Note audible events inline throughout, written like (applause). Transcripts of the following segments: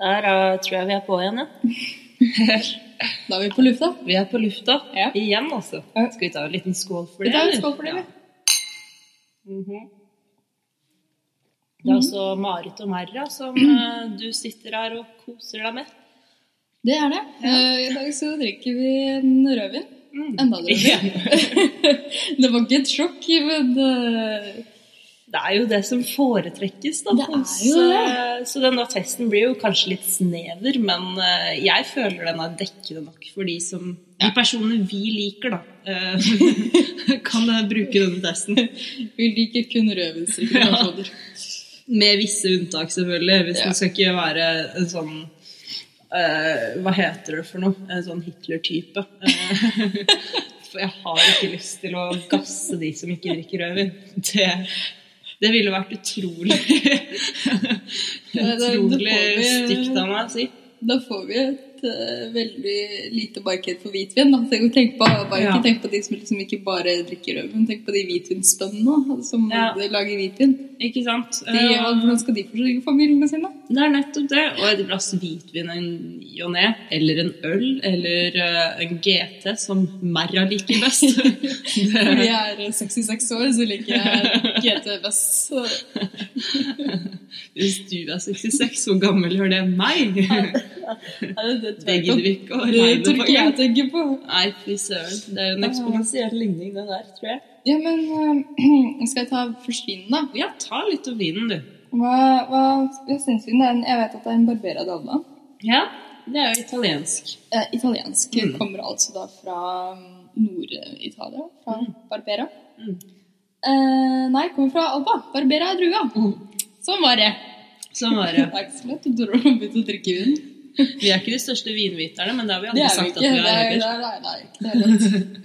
Der uh, tror jeg vi er på igjen, ja. (laughs) Da er vi på lufta. Vi er på lufta Ja. igjen, altså. Skal vi ta en liten skål for det? Vi tar en skål for det, vi. Mhm. Det er også Marit og Merra som uh, du sitter her og koser deg med. Det er det. Eh, I dag så drikker vi en rødvin. Mm. Enda en rødvin. (laughs) (laughs) det var ikke et sjokk, men eh, Det er jo det som foretrekkes, da. Det er jo det. Så, så denne testen blir jo kanskje litt snever, men eh, jeg føler den er dekkende nok for de som De personene vi liker, da, (laughs) eh, (laughs) kan eh, bruke denne testen. vi liker kun rødvinsdrikkende Ja. Med visse unntak, selvfølgelig. Hvis Ja. det skal ikke være en sånn uh, Hva heter det for noe? En sånn Hitler-type. (laughs) For jeg har ikke lyst til å gasse de som ikke drikker rødvin. Det, det ville vært utrolig (laughs) (laughs) Utrolig stygt av meg å si. Da får vi et uh, veldig lite marked for hvitvin. Da. Tenk, tenk, på, bare Ja. tenk på de som liksom ikke bare drikker rødvin. Tenk på de hvitvinsbøndene som Ja. lager hvitvin. Ikke sant? De, Eh, hvordan skal de forsørge familiene sine? Det er nettopp det. Og et glass hvitvin i ny og ne, eller en øl, eller eh, en GT, som Merra liker best. (laughs) Det, jeg er 66 år, så liker jeg GT best. (laughs) Hvis du er 66, hvor gammel gjør det meg? (laughs) det, Det gidder vi ikke å Det regne tror på. ikke jeg tenker på. Nei, fy søren. Det er jo en eksponentiell ligning, den der, tror jeg. Ja, men eh, (clears throat) skal jeg ta forsvinn, da? Ja, ta litt av vinen, du. Hva, hva det er en, Jeg vet at det er en Barbera d'Alba. Ja, det er jo italiensk. Eh, italiensk. Mm. Kommer altså da fra mm, Nord-Italia. Fra Barbera. Mm. Eh, nei, kommer fra Alba. Barbera er drua. Sånn var det. Sånn var det. Det er ikke så lett å begynne å drikke vin. (laughs) Vi er ikke de største vinviterne, men det har vi Det aldri vi sagt ikke. at vi Det er er, det heller. er, det er ikke det er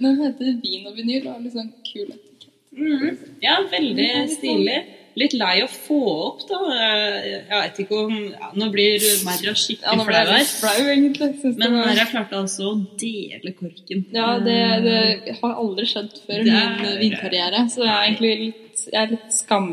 Den det heter vin og vinyl og er litt sånn kul etikett. Mhm. Ja, veldig stilig. Litt lei å få opp, da. Jeg vet ikke om ja, Nå blir Merra Ja, skikkelig nå ble flau jeg her. litt flau, egentlig. Men det Merra klarte altså å dele korken. Ja, det, det har aldri skjedd før i min er- vinkarriere, så jeg er egentlig litt, jeg er litt skam...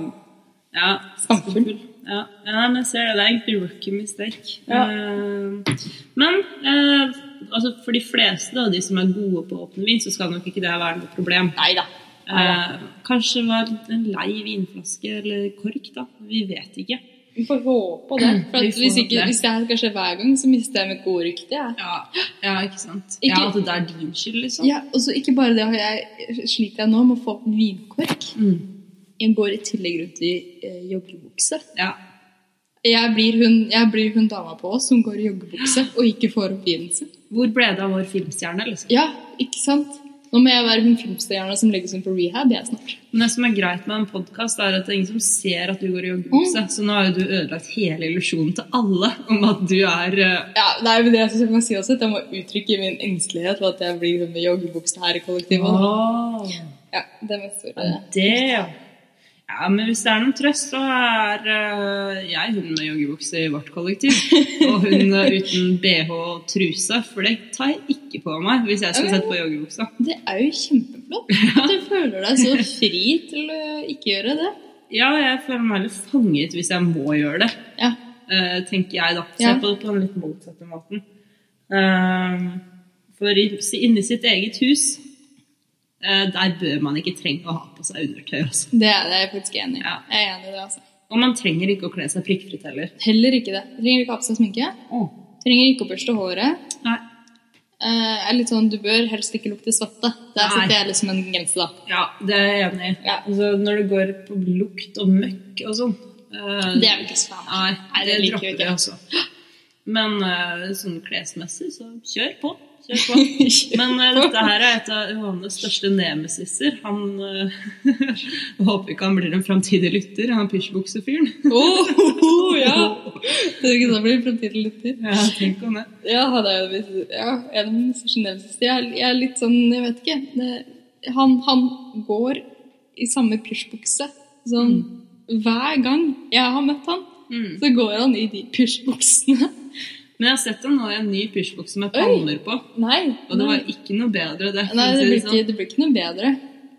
Ja, Skamfull. Ja, ja, men jeg ser det. Det er egentlig rookie mistake. Ja. Eh, men eh, altså for de fleste av de som er gode på å åpne vin, så skal nok ikke det være noe problem. Neida. Eh, kanskje var en lei vinflaske eller kork, da. Vi vet ikke. Vi får håpe det. (clears throat) For at hvis, ikke, det. hvis det her skal skje hver gang, så mister jeg mitt gode rykte. Ja. Ja, ja ikke sant? Ikke- Ja, At det er din skyld, liksom? Ja, og så ikke bare det, jeg sliter jeg nå med å få opp en vinkork. Mm. Jeg går i tillegg rundt i eh, joggebukse. ja. Jeg blir, hun, jeg blir hun dama på oss som går i joggebukse og ikke får opp vinen sin. Hvor ble det av vår filmstjerne, liksom? Ja, ikke sant? Nå må jeg være hun filmstjerna som legges inn på rehab, jeg snart. Men det som er greit med en podkast, er at det er ingen som ser at du går i joggebukse. Så nå har jo du ødelagt hele illusjonen til alle om at du er uh... Ja, det er jo det jeg synes jeg må si også, at jeg må uttrykke min engstelighet for at jeg blir med joggebukse her i kollektivet. Åh. Ja, det med store... Det, ja. Ja, men hvis det er noen trøst, så er uh, jeg hun med joggebukse i vårt kollektiv. (laughs) Og hun eh, uten bh og truse, for det tar jeg ikke på meg hvis jeg skal sette på joggebuksa. Det er jo kjempeflott (laughs) at du føler deg så fri til å ikke gjøre det. Ja, jeg føler meg litt fanget hvis jeg må gjøre det, Ja, uh, tenker jeg da. Se Ja. på det på den litt motsatte måten. For inni sitt eget hus, der bør man ikke trenge å ha på seg undertøy. Også. det er jeg faktisk enig i. Ja. Jeg er enig i det, altså. Og man trenger ikke å kle seg prikkfritt heller. Heller ikke det. Trenger ikke ha på seg sminke. Trenger ikke å børste håret. Nei. Uh, er litt sånn, Du bør helst ikke lukte svette. Der Nei. setter jeg liksom en grense, da. Ja, det er jeg enig i. Ja. Altså, når det går på lukt og møkk og sånn uh, Det er vi ikke så fan av. Nei, det, det liker vi ikke. Det også. Men uh, sånn klesmessig, så kjør på. Kjør på. (laughs) Men uh, dette her er et av Johannes største nemesiser. Han uh, (laughs) håper ikke han blir en framtidig lytter, han pysjbuksefyren. (laughs) Oh, oh, ja! Det er ikke sånn blir en framtidig lytter. Ja, tenk om det. Ja, han er jo ja, en av mine største nevneste. Jeg, jeg er litt sånn, jeg vet ikke det, han, han går i samme pysjbukse sånn hver gang jeg har møtt han. Mm. Så går han i de pysjbuksene. Men jeg har sett dem nå i en ny pysjboks med panner på. Nei, Og det nei. var ikke noe bedre, det. nei det, blir sånn. ikke, det blir ikke noe bedre.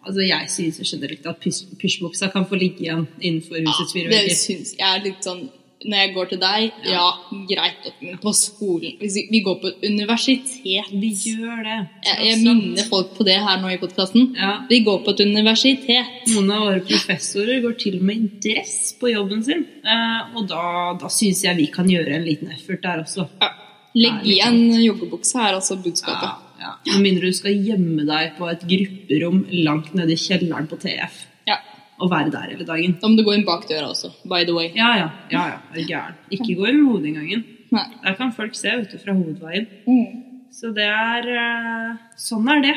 Altså, Jeg synes jo generelt at pysj- pysjbuksa kan få ligge igjen innenfor husets fire det vegger. syns jeg er litt sånn når jeg går til deg, ja, greit, men på skolen Hvis vi, vi går på et universitet Vi gjør det. Jeg, jeg minner folk på det her nå i podkasten. Ja. Vi går på et universitet. Noen av våre professorer går til og med i dress på jobben sin. Eh, og da, da syns jeg vi kan gjøre en liten effort der også. Ja. Legg igjen joggebuksa her, altså budskapet. Ja, ja. Med mindre du skal gjemme deg på et grupperom langt nede i kjelleren på TF Og være der hele dagen. Da må du gå inn bak døra også, by the way. Ja, ja. ja, ja. Er gæren. Ikke gå inn hovedinngangen. Nei. Der kan folk se ute fra hovedveien. Mm. Så det er eh, Sånn er det.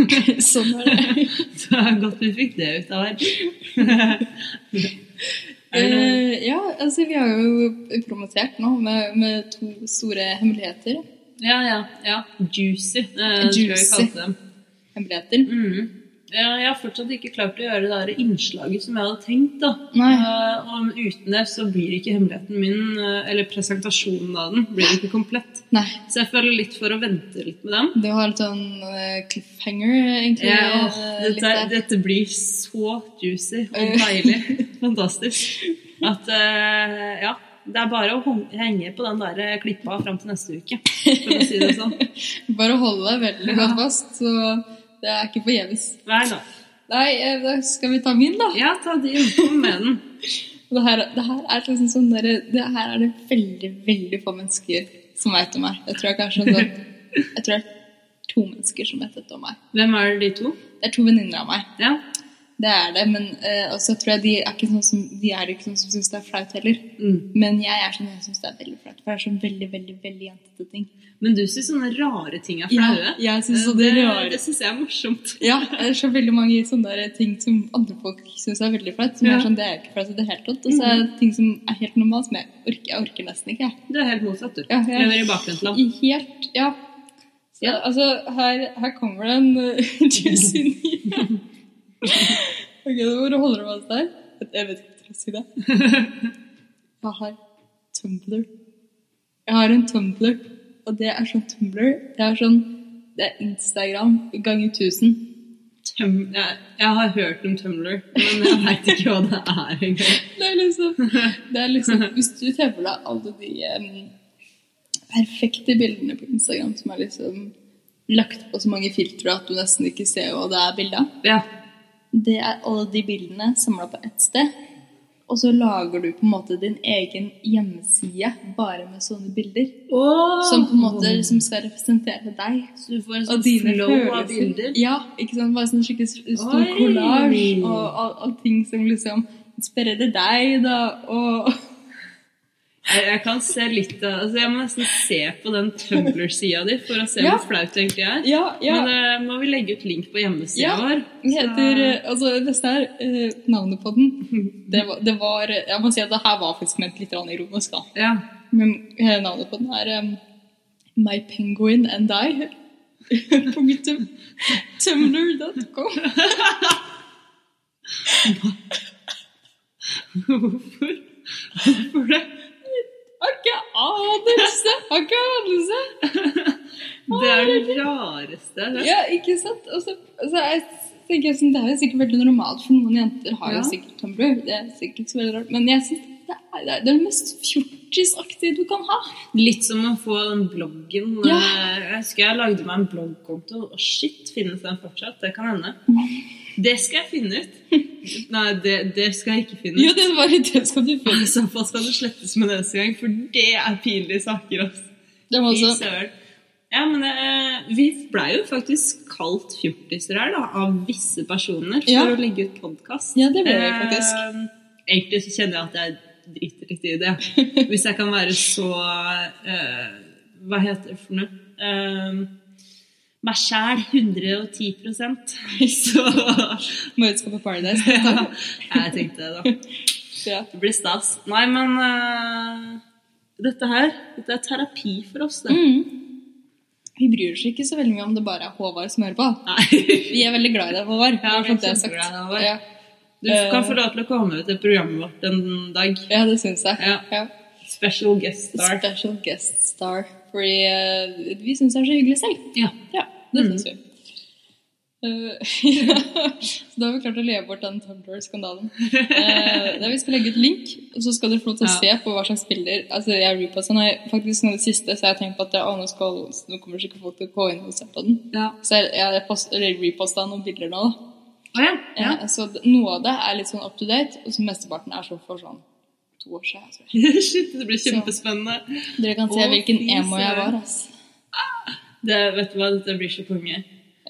(laughs) sånn er det. (laughs) Så det er godt vi fikk det ut av her. (laughs) Er Eh, ja, altså vi har jo promotert nå med, med to store hemmeligheter. Ja, ja. ja. Juicy, eh, tror jeg vi kalle dem. Hemmeligheter. Mm. Ja, jeg har fortsatt ikke klart å gjøre det der innslaget som jeg hadde tenkt. da. Nei. Eh, og uten det så blir ikke hemmeligheten min, uh, eller presentasjonen av den, blir ikke komplett. Nei. Så jeg føler litt for å vente litt med den. Du har litt sånn uh, cliffhanger, egentlig. Ja, litt dette, dette blir så juicy og deilig. (laughs) Fantastisk. At ja, det er bare å henge på den der klippa fram til neste uke, for å si det sånn. (laughs) Bare holde deg veldig godt fast, så det er ikke forgjeves. Nei da. Nei, eh, da skal vi ta min, da. Ja, ta din. Kom med den. (laughs) Det her, det her er liksom sånn der, det her er det veldig, veldig få mennesker som vet om meg. Jeg tror jeg kanskje sånn, (laughs) jeg tror det er to mennesker som vet dette om meg. Hvem er de to? Det er to venninner av meg. Ja. Det er det, men uh, også tror jeg de er ikke sånn som, de er ikke sånn som syns det er flaut heller. Mm. Men jeg er sånn som syns det er veldig flaut. For det er sånn veldig, veldig veldig jentete ting. Men du syns sånne rare ting er Ja, jeg synes så det, det rare. det syns jeg er morsomt. Ja, det er så veldig mange sånne ting som andre folk syns er veldig flaut. Som Ja. er sånn, det er ikke flaut i det hele tatt. Og så er det ting som er helt normalt, som jeg orker, jeg orker nesten ikke. jeg. Du er helt motsatt, du. Ja, jeg- Lever i bakgrunnsland. Helt, ja. Så, Ja. altså, her, her kommer det en uh, juicy nyhet. (laughs) Ok, hvor holder du fast der? Jeg vet ikke om jeg skal si det. (laughs) Jeg har Tumblr. Jeg har en Tumblr, og det er sånn Tumblr. Det er sånn Det er Instagram ganger 1000. Tum jeg, jeg har hørt om Tumblr, men jeg veit ikke hva det er engang. (laughs) Det er liksom, det er liksom Hvis du for deg alle de um, perfekte bildene på Instagram som er liksom lagt på så mange filtre at du nesten ikke ser hva det er bilde av Ja. Det er alle de bildene samla på ett sted. Og så lager du på en måte din egen hjemmeside bare med sånne bilder. Som på en måte liksom skal representere deg. Så du får en Og sånn flow av bilder? Ja, ikke sant? Bare sånn skikkelig stor kollasj og, og all ting som liksom inspirerer deg, da. Og Jeg, kan se litt av altså Jeg må nesten se på den Tumblr-sida di for å se Ja. hvor flaut det egentlig er. ja, ja. Men uh, må vi legge ut link på hjemmesida vår? Den heter eh, Altså, dette er uh, navnet på den. Det var, det var Jeg må si at det her var faktisk ment litt ironisk, da. Ja. Men eh, navnet på den er um, My Penguin and I. (laughs) Punktum. Tumblr.com. (laughs) Hvorfor? Hvorfor det? Har ikke anelse! Har ikke anelse! (laughs) Det er det rareste. Det. Ja, ikke sant? Og så, og så jeg tenker sånn, Det er jo sikkert veldig normalt, for noen jenter har jo Ja. sikkert Tumblr. Det er sikkert ikke så veldig rart. Men jeg synes det er det, er det mest fjortisaktige du kan ha. Litt som å få den bloggen. Ja. Jeg husker jeg lagde meg en bloggkonto. Og shit, finnes den fortsatt? Det kan hende. Det skal jeg finne ut. (laughs) Nei, det, det skal jeg ikke finne ut. Jo, ut. det var det skal du I finne. så fall skal det slettes med neste gang, for det er pinlige saker. Altså. Det var også. Ja, men eh, vi blei jo faktisk kalt fjortiser her, da, av visse personer for Ja. å legge ut podkast. Ja, det ble vi faktisk. egentlig så kjenner jeg at jeg driter litt i det. Hvis jeg kan være så eh, Hva heter det for noe? Uh, meg sjæl 110 (laughs) Så må ut på Paradise. (laughs) ja, Jeg tenkte det, da. Det blir stas. Nei, men uh, dette her Dette er terapi for oss, det. Mm. Vi bryr oss ikke så veldig mye om det bare er Håvard som hører på. Nei. (laughs) Vi er veldig glad i deg, Håvard. Ja, vi er sagt. Glad i Håvard. Ja. Du kan få lov til å komme til programmet vårt en dag. ja, det syns jeg. Ja. Ja. Special guest star. Special guest star. Fordi eh, vi syns det er så hyggelig selv. Ja. Ja, det Mm. syns vi. Uh, (laughs) ja. Så da har vi klart å leve bort den Tumblr-skandalen. Uh, vi skal legge ut link, og så skal dere få lov til å se på hva slags bilder Altså, jeg reposta den, faktisk noe av det siste, så jeg har tenkt på at jeg, å, nå, skal, nå kommer sikkert folk til å gå inn og se på den. Ja. Så jeg, jeg post- reposta noen bilder nå, da. Oh, ja. Eh, Så noe av det er litt sånn up to date, og så mesteparten er så for sånn to år siden. Altså. (laughs) Shit, det blir kjempespennende. Dere kan se Åh, hvilken emo jeg var, altså. Det, vet du hva, dette blir så konge.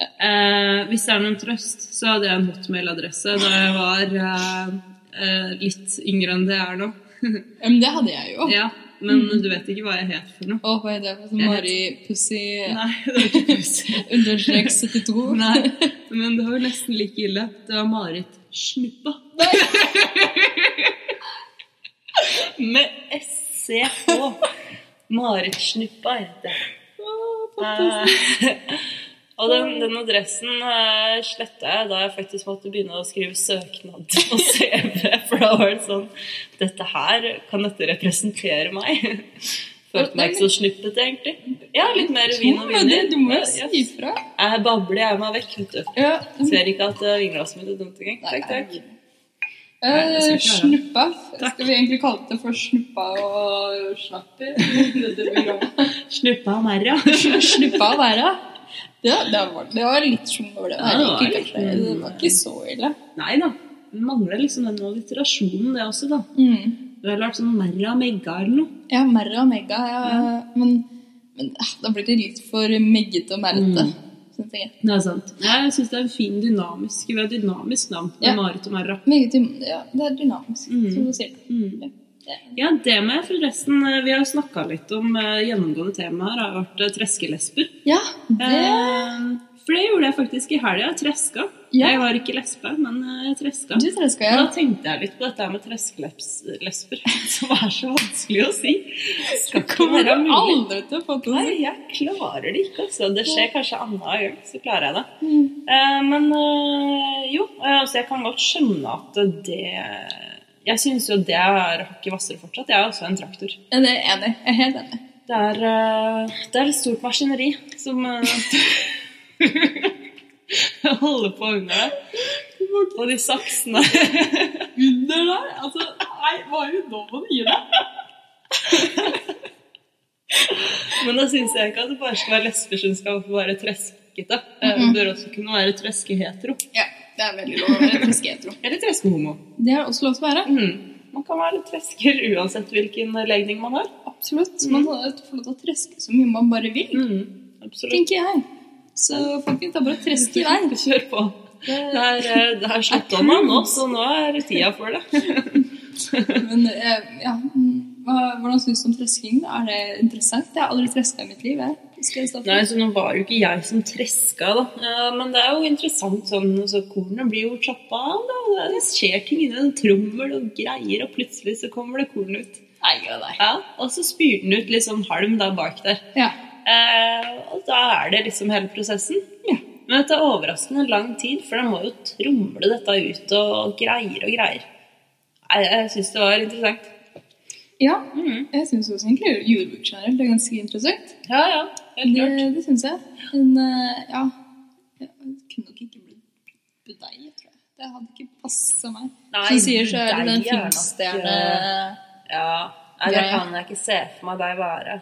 Eh, hvis det er noen trøst, så hadde jeg en hotmail-adresse da jeg var eh, eh, litt yngre enn det jeg er nå. (laughs) Men det hadde jeg jo. ja, men du vet ikke hva jeg het for noe. Å, hva er det? Sånn Mari Pussy Nei, det var ikke pussig. (laughs) understrek 72. Nei, men det var nesten like ille. Det var Marit Snuppa. Med SCH. Marit Snuppa heter jeg. Eh, og den, den adressen eh, sletta jeg da jeg faktisk måtte begynne å skrive søknad på (laughs) CV. For da var det sånn Dette her, kan dette representere meg? Følte meg ikke så snuppete, egentlig. Ja, litt mer vin og Ja, viner. du må jo si ifra. Jeg babler jeg meg vekk, vet du. Ser ikke at uh, vinglasset mitt er dumt engang. Takk, takk. Eh, snuppa. Skal vi egentlig kalle det for snuppa og snappi? (laughs) Snuppa og merra. snuppa og merra. Det, det, var, det var litt sjung over det. Ja, det var Ikke, litt- kanskje. det var ikke så ille. Nei da. Det mangler liksom den alliterasjonen, det også, da. Mm. Du har lært sånn merra megga eller noe. Ja, merra og megga. Ja, Men, men ah, da blir det litt for meggete og merrete. Mm. Sånn jeg. Det er sant. Jeg syns det er en fin dynamisk Vi har et dynamisk navn. Ja. Marit og Merra. Ja, det er dynamisk, Mm. som du sier. Mm. Ja. Det- Ja, det med forresten eh, Vi har jo snakka litt om eh, gjennomgående temaer. Det har vært treskelesper treskelesber. Ja, det Eh, for det gjorde jeg faktisk i helga. Jeg treska. Ja. Jeg var ikke lesbe, men eh, jeg treska. Du treska, ja. Da tenkte jeg litt på dette med treskelesber, (laughs) som er så vanskelig å si. Skal ikke være mulig. aldri til å få til å Nei, jeg klarer det ikke. Altså. Det skjer kanskje annenhver gang, så klarer jeg det. Mm. Eh, men eh, jo, altså, jeg kan godt skjønne at det Jeg syns jo det er hakket hvassere fortsatt. Jeg er også en traktor. Ja, det er enig. Jeg er helt enig. Det er, eh, det er et stort maskineri som (laughs) eh, holder på under deg. Og de saksene Under der? Altså, nei, hva er det nå man gi deg? Men da syns jeg ikke at det bare skal være lesber som skal få være treskete. Eh, Mhm. Det bør også kunne være treskehetero. Ja, det er veldig lov å være treskehetero Eller treskehomo. Det er også lov til å være. Mm. Man kan være tresker uansett hvilken legning man har. Absolutt. Man får lov til å treske så mye man bare vil, Mm. Absolutt. tenker jeg. Så folkens, det er bare å treske i vei. Kjør på. Det er, eh, det er slutt om meg nå, så nå er det tida for det. (laughs) Men eh, ja, hvordan syns du om tresking? Er det interessant? Jeg har aldri treska i mitt liv. Jeg. Nei, så Nå var jo ikke jeg som treska, da. Ja, men det er jo interessant sånn så Kornet blir jo choppa av. da. Det skjer ting inni en trommel og greier, og plutselig så kommer det korn ut. Nei, nei. Ja, Og så spyr den ut litt sånn halm der bak der. Ja. Eh, og da er det liksom hele prosessen. Men det tar overraskende lang tid, for de må jo tromle dette ut og greier og greier. Jeg, jeg syns det var interessant. ja. Mhm. Jeg syns også egentlig jordbruk generelt er ganske interessant. Ja, ja. Helt klart. det syns jeg. Men eh, ja Jeg kunne nok ikke blitt budeie, tror jeg. Det hadde ikke passa meg. Nei, Som sier så er det den er filmstjerne... Ja, nei, det kan jeg ikke se for meg deg være.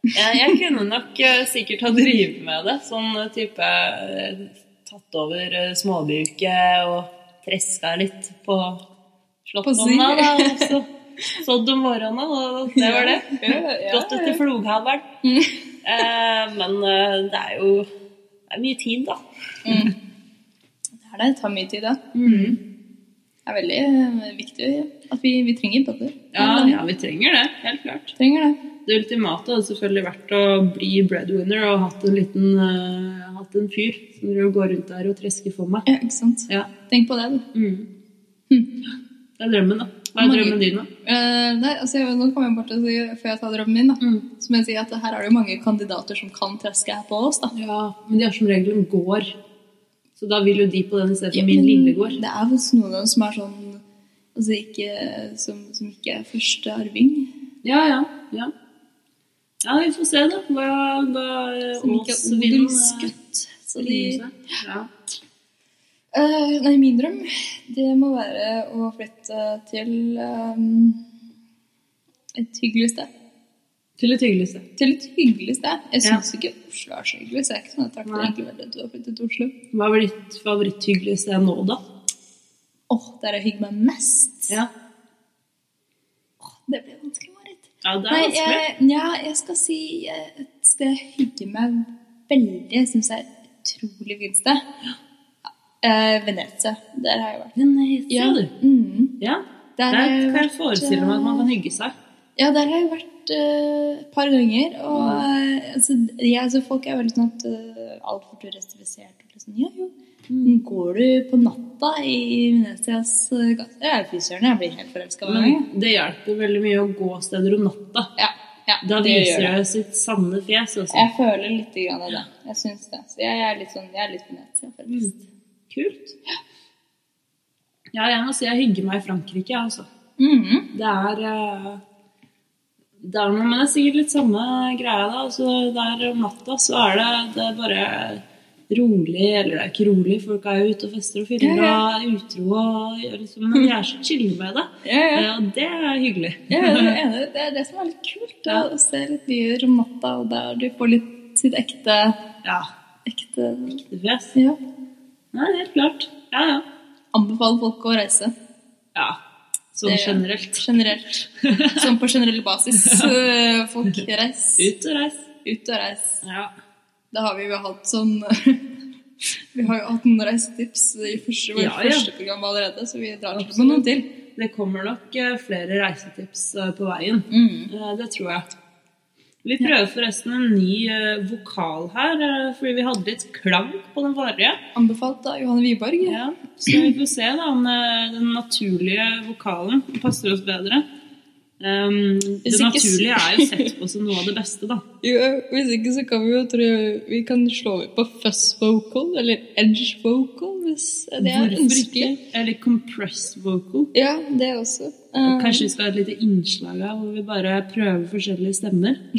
Jeg, jeg kunne nok eh, sikkert ha drevet med det. Sånn eh, type eh, tatt over småbruket og treska litt på slåttonna, da. Og så sådd om morgenen, og det var det. Ja, ja, Gått etter floghaveren. Eh, men det er jo det er mye tid, da. Det er det. Det tar mye tid, det. Det er veldig viktig. viktig at vi, vi trenger bøtter. Ja, ja, vi trenger det. Helt klart. Trenger det. Det ultimate hadde selvfølgelig vært å bli breadwinner og hatt en liten uh, hatt en fyr som går rundt der og tresker for meg. Ja, ikke sant? Ja. Tenk på det, du. Det er drømmen, da. Hva er drømmen din, da? Uh, nei, altså, nå kommer jeg bort til å si, før jeg tar drømmen min, da. Så må jeg si at her er det jo mange kandidater som kan treske her på oss, da. Ja, men de har som regel en gård. Så da vil jo de på den istedenfor Ja, min lille gård. Det er noen som er sånn Altså ikke Som, som ikke er første arving. Ja, ja. Ja, ja vi får se, da. Hva, hva Som ikke er vil, eh, odelsgutt. Så de. Ja. Uh, nei, min drøm, det må være å flytte til um, et hyggelig sted. Til et hyggelig sted. Til et hyggelig sted. Jeg Ja. ikke Oslo er så hyggelig, så jeg er ikke sånn at jeg egentlig veldig at du har flyttet til Oslo. Hva er ditt favoritthyggelige sted nå, da? Åh, der jeg hygger meg mest. Ja, Åh, det blir vanskelig, Marit. ja det er Nei, vanskelig. jeg, ja, jeg skal si eh, et sted jeg hygger meg veldig. Syns jeg er utrolig fint sted. Eh, Venezia. Der har jeg vært. Venezia, du. Mm. Ja, Der der jeg kan jeg forestille meg at man eh, kan hygge seg. Ja, der har jeg vært et et par ganger. Og eh, altså, ja, altså, folk er veldig sånn at uh, altfor turistifisert. og Liksom, ja, jo. Mm. Går du på natta i Venetias gater? Jeg er søren, jeg blir helt forelska. Men det hjelper veldig mye å gå steder om natta. Ja, ja, Da det viser det. det sitt sanne fjes også. Jeg føler litt grann av det. Jeg syns det. Så jeg er litt sånn, jeg er litt Venezia, faktisk. Kult. Ja, jeg må si jeg hygger meg i Frankrike, jeg, altså. Mhm. Det er eh, Det er noe, men det er sikkert litt samme greia, da. Altså, der om natta så er det, det er bare rolig, eller det er ikke rolig, folk er ute og fester og fyller Ja, ja. og utro og liksom Men de er så chille med det. Ja, ja. Og det er hyggelig. Ja, det, er. (laughs) Det er det som er litt kult. Da. Å se litt byer om natta, og der du får litt sitt ekte Ja. ekte ekte fjes. Ja. Nei, helt klart. Ja, ja. Anbefaler folk å reise. Ja. Sånn generelt. Generelt. (laughs) Sånn på generell basis. Eh, (laughs) Folk, reis. Ut og reis. Ut og reis. Ja. Da har vi jo hatt sånn (laughs) Vi har jo hatt noen reisetips i første, vårt Ja, ja. første program allerede, så vi drar til Absolutt. med noen til. Det kommer nok eh, flere reisetips eh, på veien. Mm. Eh, Det tror jeg. Vi prøver forresten en ny vokal her, fordi vi hadde litt klank på den forrige. Anbefalt av Johanne Wiborg. Ja, så vi får se da om den naturlige vokalen passer oss bedre. Um, det naturlige er jo sett på som noe av det beste, da. (laughs) Jo, hvis ikke så kan vi jo tro vi kan slå over på fuzz vocal, eller edge vocal, hvis det er ønskelig. Eller compressed vocal. Ja, det også. Eh, Kanskje vi skal ha et lite innslag her hvor vi bare prøver forskjellige stemmer. (laughs)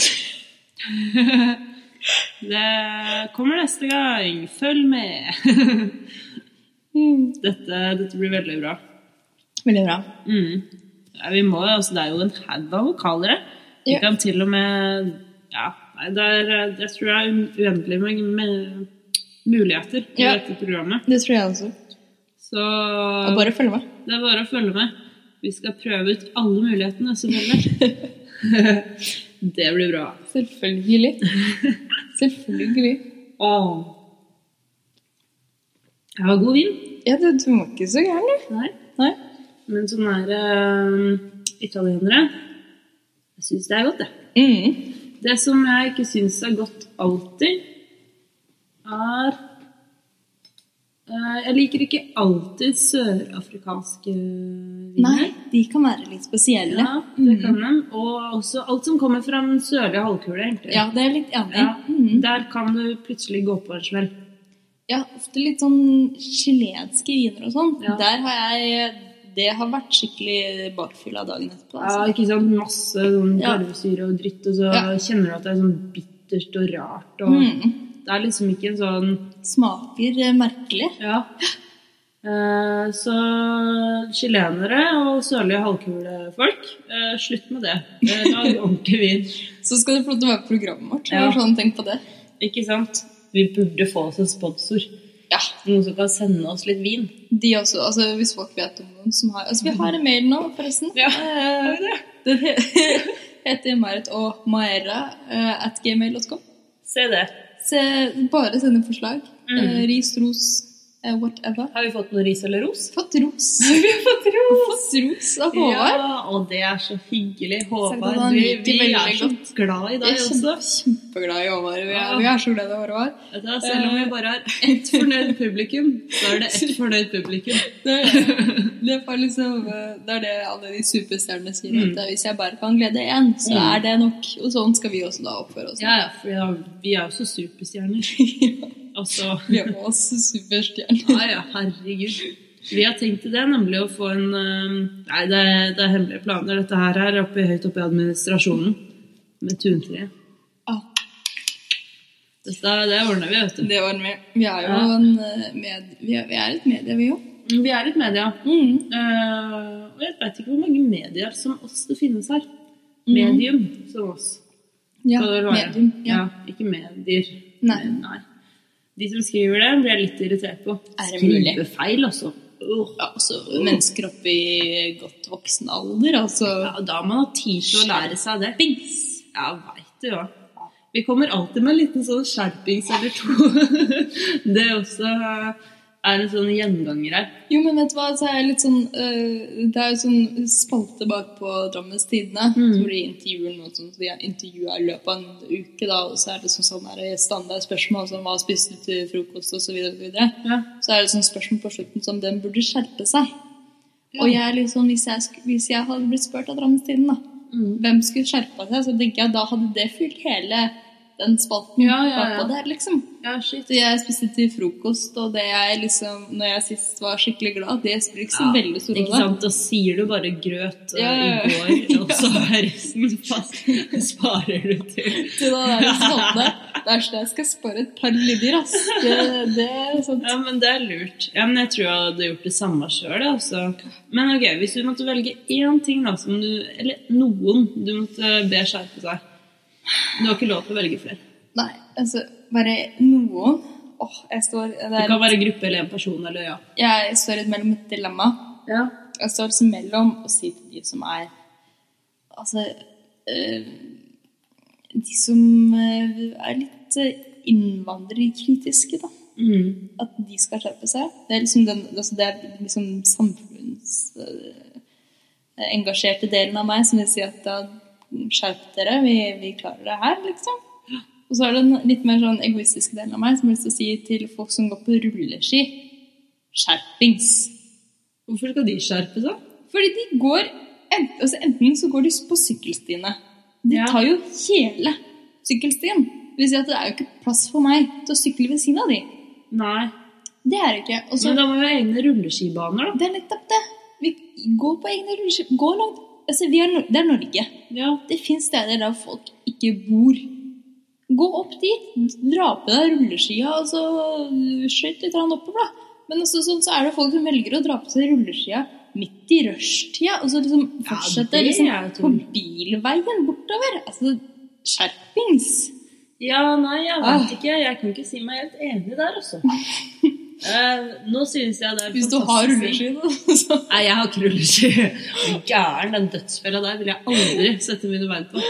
Det kommer neste gang. Følg med. mm, Dette, dette blir veldig bra. Veldig bra. Mm. Ja, vi må, altså, det er jo en haug av vokaler. her. Vi Ja. kan til og med Ja, det er, jeg tror det er uendelig med, med muligheter i Ja. dette programmet. Det tror jeg også. Så Og bare følge med. det er bare å følge med. Vi skal prøve ut alle mulighetene, selvfølgelig. (laughs) det blir bra. Selvfølgelig. (laughs) Selvfølgelig. Åh. Jeg har god vin. Ja, du, du var ikke så gæren, du. Nei. Nei. Men sånne her uh, italienere Jeg syns det er godt, det. Mm. Det som jeg ikke syns er godt alltid, er uh, Jeg liker ikke alltid sørafrikanske viner. Nei, de kan være litt spesielle. Ja, det kan de. Og også alt som kommer fra den sørlige halvkule, egentlig. Ja, det er litt enig. Ja, mm. Der kan du plutselig gå på en smell. Ja, ofte litt sånn chilenske viner og sånn. Ja. Der har jeg Det har vært skikkelig bakfylla dagen etterpå. Ja, Altså. ikke sant? Masse sånn Ja. og dritt, og så Ja. kjenner du at det er sånn bittert og rart. Og Mm. Det er liksom ikke en sånn Smaker eh, merkelig. Ja. Eh, så chilenere og sørlige halvkulefolk, eh, slutt med det. Eh, Lag ordentlig vin. (laughs) Så skal det få lov til å være på programmet vårt. Ja. sånn tenkt på det. Ikke sant? Vi burde få oss en sponsor. Ja, Noen som kan sende oss litt vin. de også. Altså, hvis folk vet om noen som har Altså, vi har en mail nå, forresten. Ja, Eh, Den he- (laughs) heter Marit og Maera eh, at gmail.com. Se det. Se, bare sende forslag. Mm. Eh, ris, ros, whatever. Har vi fått noe ris eller ros? Fått ros. (laughs) Vi har fått ros! Fått ros av Håvard. Ja, og det er så hyggelig. Håvard, du, vi, vi er så glad i deg også. også. er kjempeglad i Håvard. Vi er, Ja. vi er så glad i Håvard. Du Selv om vi bare har ett fornøyd publikum, så er det ett (laughs) fornøyd publikum. Det, (laughs) det, er liksom, eh, det er det alle de superstjernene sier. Mm. At eh, hvis jeg bare kan glede én, så Mm. er det nok. Og sånn skal vi også da oppføre oss. Ja, ja, for vi er jo også superstjerner. Altså Vi er også superstjerner. Ja, ja, herregud. Vi har tenkt til det, nemlig å få en eh, Nei, det er, det er hemmelige planer. Dette her her oppe, høyt oppe i administrasjonen. Med tuntreet. Ah, Det Så det ordner vi, vet du. Det var vi. Vi er jo Ja. en eh, med, vi, er, vi er et medie, vi òg. Vi er et media. Mm. Uh, og jeg vet ikke hvor mange medier som oss det finnes her. Mhm. Medium som oss. Ja, medium. Ja. Ja, ikke medier. Nei. Nei. De som skriver det, blir jeg litt irritert på. Er det mulig? Skrivefeil, altså. Uh. Ja, altså, mennesker opp i godt voksen alder, altså Ja, da må man ha tid til å lære seg det. Bings! Ja, veit du hva. Vi kommer alltid med en liten sånn skjerpings eller to. (laughs) det også er en sånn gjenganger her. Jo, men vet du hva, så er jeg litt sånn uh, Det er jo sånn spalte bak på Drammens Tidende Mm. hvor de intervjuer noen som de har intervjua i løpet av en uke, da, og så er det sånn, sånn der standardspørsmål som hva spiste du til frokost, så videre. Ja. Så er det sånn spørsmål på slutten som den burde skjerpe seg. Ja. Og jeg sånn, hvis jeg, hvis jeg hadde blitt spurt av Drammens Tidende, da, Mm. hvem skulle skjerpa seg, så tenker jeg da hadde det fylt hele den spalten Ja, ja, ja. der, liksom. ja, shit. Så jeg spiste til frokost, og det jeg liksom, når jeg sist var skikkelig glad, det spiller ikke så Ja, veldig stor Ikke rolle. sant? Da sier du bare grøt eh, Ja, ja, ja. i går, (laughs) og så er resten fast. sparer du til. Til den der spalte. Det er sånn jeg skal spare et par linjer, ass. Det, det er sant. Ja, men det er lurt. Ja, men jeg tror jeg hadde gjort det samme sjøl. Altså. Men ok, hvis du måtte velge én ting, da, som du Eller noen du måtte be skjerpe seg Du har ikke lov til å velge flere. Nei, altså, bare noen Åh, jeg står det Det kan være gruppe eller en person, eller ja. Jeg står litt mellom et dilemma. Ja. Jeg står liksom mellom å si til de som er Altså øh, De som eh, er litt eh, innvandrerkritiske, da. Mm. At de skal skjerpe seg. Det er liksom den altså det er liksom samfunnsengasjerte delen av meg som vil si at da skjerp dere, vi, vi klarer det her, liksom. Og så er det en litt mer sånn egoistisk del av meg som har lyst til å si til folk som går på rulleski skjerpings. Hvorfor skal de skjerpe seg? Fordi de går enten, altså enten så går de på sykkelstiene. De tar jo hele sykkelstien. Det vil si at det er jo ikke plass for meg til å sykle ved siden av de. Nei. Det er det ikke. Også, Men da må vi ha egne rulleskibaner, da. Det er nettopp det. Vi går på egne rulleski. Gå langt. Altså, vi er, det er Norge. Ja. Det fins steder der folk ikke bor. Gå opp dit. Dra på deg rulleskia og så skøyt litt oppover, da. Men også, så, så er det folk som velger å dra på seg rulleskia midt i rushtida, og så liksom fortsette ja, liksom, på bilveien bortover. Altså, skjerpings. Ja, nei, jeg Ah. vet ikke. Jeg kan ikke si meg helt enig der, altså. (laughs) Eh, nå synes jeg det er Hvis du har rulleski, da. Så. Nei, jeg har ikke rulleski. Er Gæren, den dødsfella der vil jeg aldri sette mine bein på.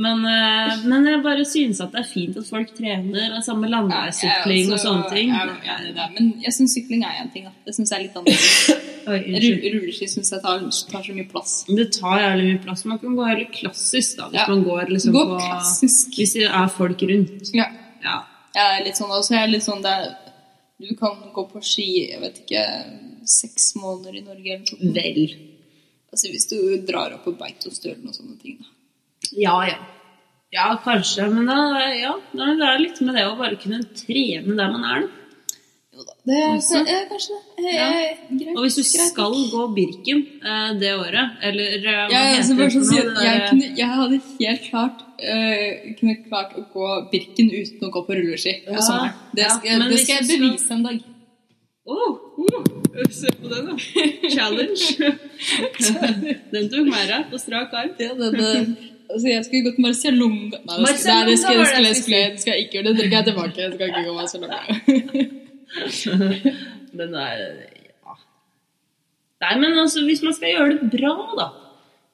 Men, eh, men jeg bare synes at det er fint at folk trener Det samme landeveissykling og sånne ting. Jeg er enig i. Men jeg syns sykling er én ting. da. Det syns jeg er litt annerledes. (laughs) Rulleski syns jeg tar, tar så mye plass. Det tar jævlig mye plass. Man kan gå heller klassisk, da. Hvis Ja. man går liksom Gå på klassisk. Hvis det er folk rundt. Ja. Ja. Jeg er litt sånn, også, jeg er litt sånn der, Du kan gå på ski jeg vet ikke, seks måneder i Norge eller noe sånt. Vel. Altså, hvis du drar opp på Beitostølen og sånne ting. da. Ja, ja. Ja, kanskje. Men da, ja, da- det er litt med det å bare kunne trene der man er. da. Det er Også. kanskje det. Eh, Ja. greit. Og hvis du greit. skal gå Birken eh, det året, eller eh, hva Ja, heter det sånn jeg, kunne, jeg hadde helt klart øh, kunne klart å gå Birken uten å gå på rulleski på Ja, sommeren. Det ja, skal, men det skal jeg bevise en dag. Åh, oh, se på den, da. Challenge. (laughs) den tok meg rett på strak arm. Ja, det, det, altså, jeg skulle gått Marcialonga Nei, det, Marcialonga det skal, det skal, det skal, jeg- ikke gjøre. Det trekker jeg tilbake. Jeg skal ikke gå Marcialonga. (laughs) Men det er ja. Nei, men altså, hvis man skal gjøre det bra, da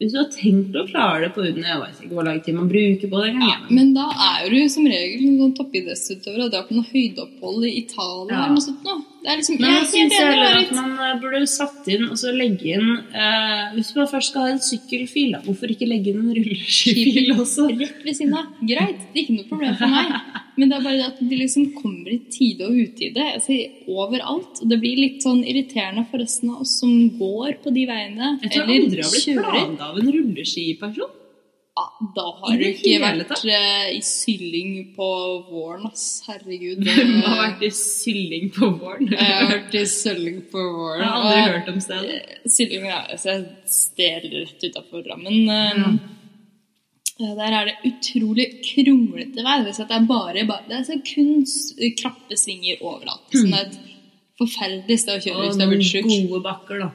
Hvis du har tenkt å klare det på under Jeg vet ikke hvor lang tid man bruker på det ja, Men da er du som regel en sånn toppidrettsutøver og drar på noe høydeopphold i Italia Ja. eller noe sånt. Det er liksom, Men jeg syns heller at man eh, burde satt inn og så legge inn eh, Hvis man først skal ha en sykkelfil, hvorfor ikke legge inn en rulleskifil også? Rett ved siden av. Greit, det er ikke noe problem for meg. (laughs) Men det er bare det at de liksom kommer i tide og utide. Altså, overalt. Og det blir litt sånn irriterende for resten av oss som går på de veiene. Jeg tror aldri jeg har blitt plaget av en rulleskiperson. Ja, da har du ikke vært eh, i sylling på våren, ass. Herregud. (laughs) Hvem har vært i sylling på våren? Jeg har vært i sylling på våren. Jeg har aldri hørt om stedet. Eh, Sylling er altså, et sted rett utafor Drammen. eh, Eh, Der er det utrolig kronglete vei. Det er bare, bare det er så kun s- krappe svinger overalt. Sånn et forferdelig sted å kjøre hvis du er blitt noen gode bakker, da.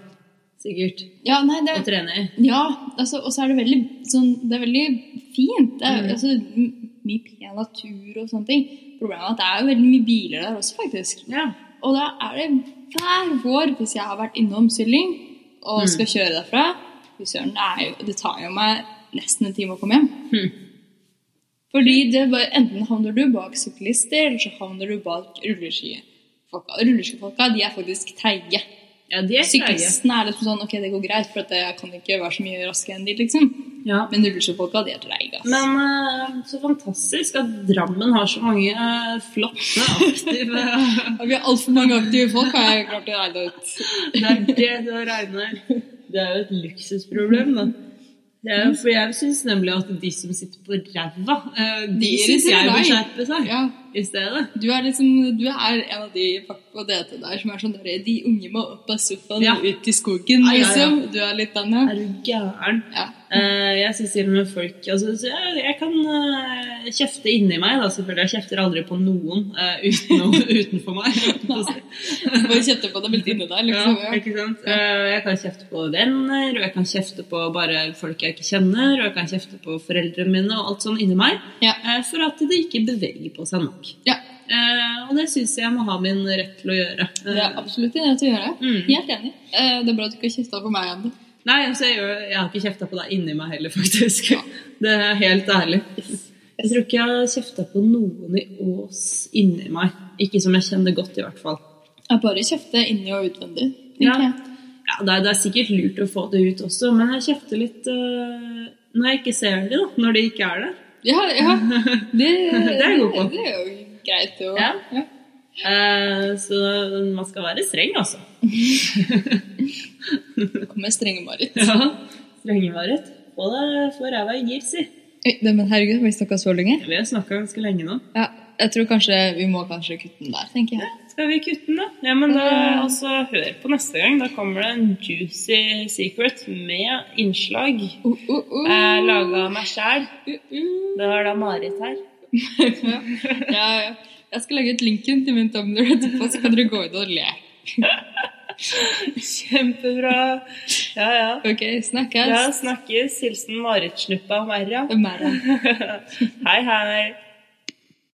Sikkert. Ja, nei, det, Å trene i. Ja, altså, og så er det veldig, sånn, det er veldig fint. Det er Mm. altså, mye pen natur og sånne ting. Problemet er at det er jo veldig mye biler der også, faktisk. Ja. Og da er det hver vår, hvis jeg har vært innom Sylling og Mm. skal kjøre derfra fy søren, det, det tar jo meg nesten en time å komme hjem. Hm. Fordi det bare, enten havner du bak syklister, eller så havner du bak rulleskifolka. Rulleskifolka de er faktisk treige. ja, de er. Syklistene er liksom sånn Ok, det går greit, for jeg kan ikke være så mye raskere enn de, liksom. Ja. Men rulleskifolka, de er treige. ass. Men uh, så fantastisk at Drammen har så mange uh, flotte, aktive (laughs) Ja, Vi har altfor mange aktive folk, har jeg klart å regne ut. Det er det det regner. Det er jo et luksusproblem, da. Det er, for jeg syns nemlig at de som sitter på ræva, eh, de De syns jeg bør skjerpe seg. Ja, i stedet. du er liksom Du er en av de på DT der som er sånn der De unge må opp av sofaen Ja. og ut i skogen, Ja, ja, liksom. Du er litt den, ja. Er du gæren? ja. Uh, jeg syns til og med folk altså, så jeg, jeg kan uh, kjefte inni meg, da, selvfølgelig. Jeg kjefter aldri på noen uh, uten, (laughs) utenfor meg. (laughs) Bare kjefte på dem litt inni deg, liksom. Ja. ikke sant? Eh, Jeg kan kjefte på venner, og jeg kan kjefte på bare folk jeg ikke kjenner, og jeg kan kjefte på foreldrene mine og alt sånn inni meg, Ja. eh, for at det ikke beveger på seg nok. Ja. Eh, Og det syns jeg må ha min rett til å gjøre. Det er absolutt det til å gjøre. Mm. Helt enig. Eh, Det er bra at du ikke har kjefta på meg ennå. Nei, altså, jeg, jeg har ikke kjefta på deg inni meg heller, (laughs) faktisk. Det er helt ærlig. Jeg tror ikke jeg har kjefta på noen i Ås inni meg. Ikke som jeg kjenner godt, i hvert fall. Jeg bare kjefter inni og utvendig. Ja. jeg. Ja, det er, det er sikkert lurt å få det ut også, men jeg kjefter litt når jeg ikke ser det, da. Når de ikke er der. Ja, ja. (laughs) Det, Det er jeg god på. Det er jo greit, det òg. Ja. Ja. Uh, så man skal være streng, altså. (laughs) Kommer strenge-Marit. Ja. Strenge-Marit. Få ræva i gir, si. Det- Men herregud, har vi snakka så lenge? Vi har snakka ganske lenge nå. Ja, jeg tror kanskje vi må kanskje kutte den der, tenker jeg. Skal vi kutte den, da? Ja, men da altså, hør på neste gang. Da kommer det en juicy secret med innslag. Uh, uh, uh. Eh, Laga av meg sjæl. Uh, uh. Det var da Marit her. ja, (laughs) ja, ja. Jeg skal legge ut linken til min Tumblr etterpå, så kan dere gå ut og le. (laughs) Kjempebra. Ja, ja. Ok, snakkes. Ja, snakkes. Hilsen Marit Snuppa og er (laughs) hei, hei.